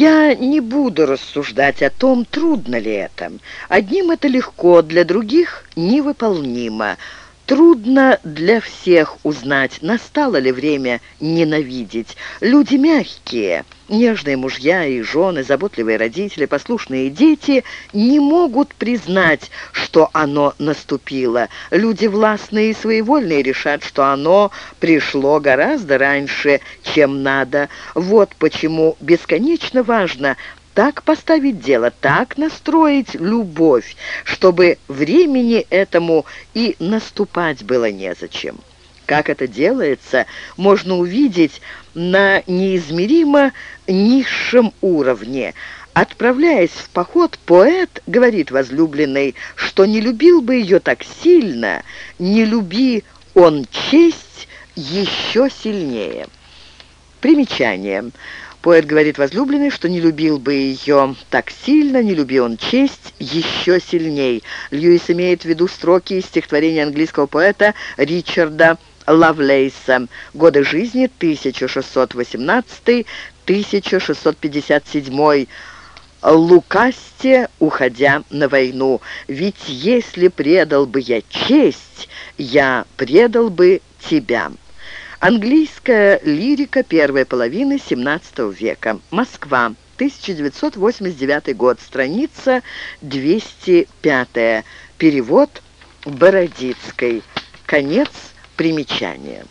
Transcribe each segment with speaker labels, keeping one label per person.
Speaker 1: Я не буду рассуждать о том, трудно ли это. Одним это легко, для других невыполнимо. Трудно для всех узнать, настало ли время ненавидеть. Люди мягкие, нежные мужья и жены, заботливые родители, послушные дети не могут признать, что оно наступило. Люди властные и своевольные решат, что оно пришло гораздо раньше, чем надо. Вот почему бесконечно важно так поставить дело, так настроить любовь, чтобы времени этому и наступать было незачем. Как это делается, можно увидеть на неизмеримо низшем уровне. Отправляясь в поход, поэт говорит возлюбленной, что не любил бы ее так сильно, не люби он честь еще сильнее. Примечание. Поэт говорит возлюбленной, что не любил бы ее так сильно, не любил он честь еще сильней. Льюис имеет в виду строки из стихотворения английского поэта Ричарда Лавлейса. Годы жизни 1618-1657. Лукасте, уходя на войну. Ведь если предал бы я честь, я предал бы тебя». Английская лирика первой половины XVII века. Москва. 1989 год. Страница 205. Перевод Бородицкой. Конец примечания.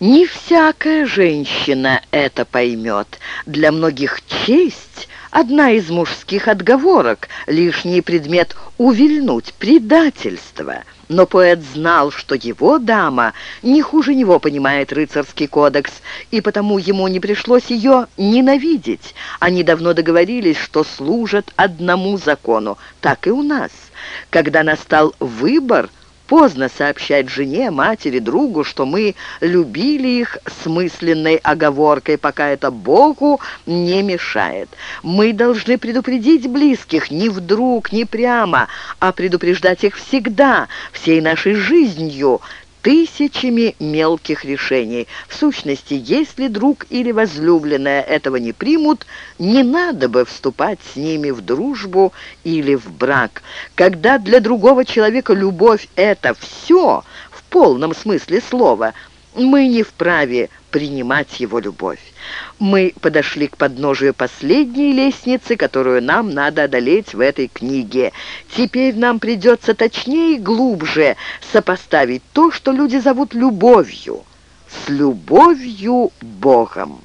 Speaker 1: Не всякая женщина это поймет. Для многих честь – одна из мужских отговорок, лишний предмет увильнуть, предательство – но поэт знал, что его дама не хуже него понимает рыцарский кодекс, и потому ему не пришлось ее ненавидеть. Они давно договорились, что служат одному закону. Так и у нас. Когда настал выбор, Поздно сообщать жене, матери, другу, что мы любили их смысленной оговоркой, пока это Богу не мешает. Мы должны предупредить близких не вдруг, не прямо, а предупреждать их всегда, всей нашей жизнью, тысячами мелких решений. В сущности, если друг или возлюбленная этого не примут, не надо бы вступать с ними в дружбу или в брак. Когда для другого человека любовь — это все, в полном смысле слова, мы не вправе принимать его любовь. Мы подошли к подножию последней лестницы, которую нам надо одолеть в этой книге. Теперь нам придется точнее и глубже сопоставить то, что люди зовут любовью, с любовью Богом.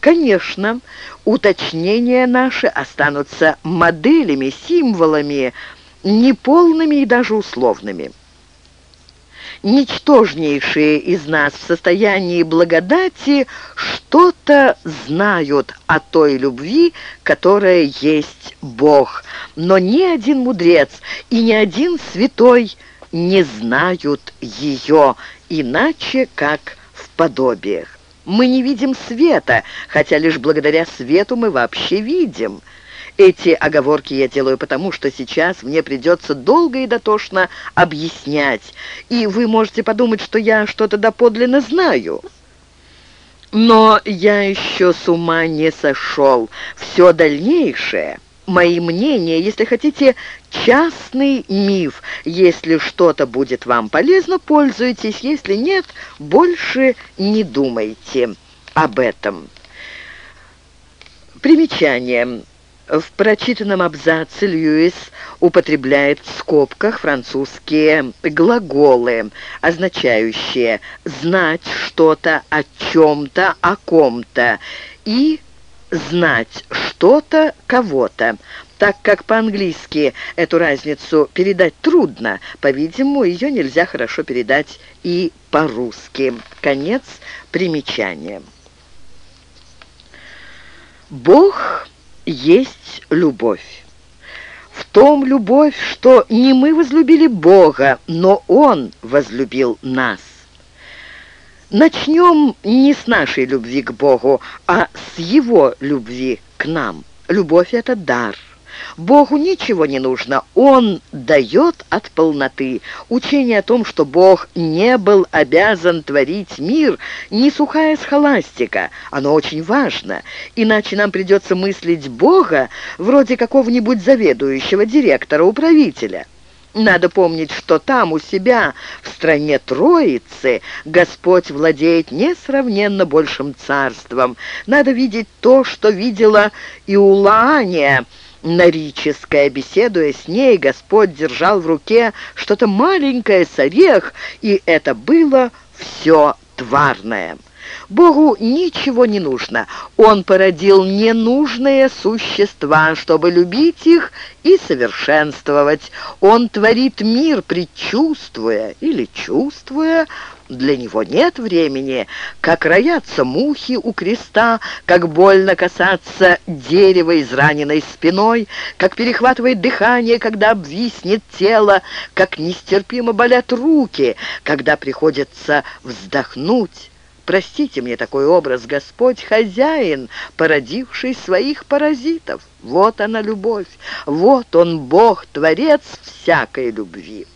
Speaker 1: Конечно, уточнения наши останутся моделями, символами, неполными и даже условными ничтожнейшие из нас в состоянии благодати что-то знают о той любви, которая есть Бог. Но ни один мудрец и ни один святой не знают ее, иначе как в подобиях. Мы не видим света, хотя лишь благодаря свету мы вообще видим – эти оговорки я делаю потому, что сейчас мне придется долго и дотошно объяснять, и вы можете подумать, что я что-то доподлинно знаю. Но я еще с ума не сошел. Все дальнейшее, мои мнения, если хотите, частный миф. Если что-то будет вам полезно, пользуйтесь, если нет, больше не думайте об этом. Примечание. В прочитанном абзаце Льюис употребляет в скобках французские глаголы, означающие «знать что-то о чем-то, о ком-то» и «знать что-то кого-то». Так как по-английски эту разницу передать трудно, по-видимому, ее нельзя хорошо передать и по-русски. Конец примечания. Бог есть любовь. В том любовь, что не мы возлюбили Бога, но Он возлюбил нас. Начнем не с нашей любви к Богу, а с Его любви к нам. Любовь — это дар. Богу ничего не нужно, Он дает от полноты. Учение о том, что Бог не был обязан творить мир, не сухая схоластика, оно очень важно, иначе нам придется мыслить Бога вроде какого-нибудь заведующего директора, управителя. Надо помнить, что там, у себя, в стране Троицы, Господь владеет несравненно большим царством. Надо видеть то, что видела Иулаания, Нарическая, беседуя с ней, Господь держал в руке что-то маленькое с орех, и это было все тварное. Богу ничего не нужно. Он породил ненужные существа, чтобы любить их и совершенствовать. Он творит мир, предчувствуя или чувствуя, для него нет времени, как роятся мухи у креста, как больно касаться дерева израненной спиной, как перехватывает дыхание, когда обвиснет тело, как нестерпимо болят руки, когда приходится вздохнуть. Простите мне такой образ, Господь, хозяин, породивший своих паразитов. Вот она любовь, вот он Бог, Творец всякой любви.